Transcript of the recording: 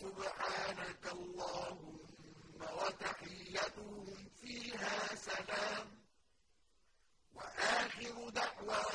سبحانك اللهم وتحيتهم فيها سلام. وآخر دعوانا